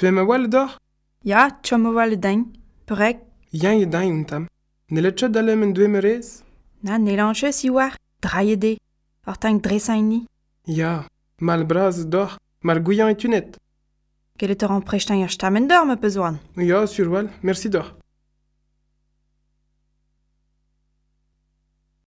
Tu em awal dor Ya, chom o wal dain. breg. Ya ye un untam. Ne le chod alem en dwem rez Na, ne lanche si war, draillede. Or tank dresañ ni. Ya, mal braz dor, mal gouillant et tunet. Ket e tor an prechtañ ar stammen dor, ma pezoan. Ya, surwal, merci dor.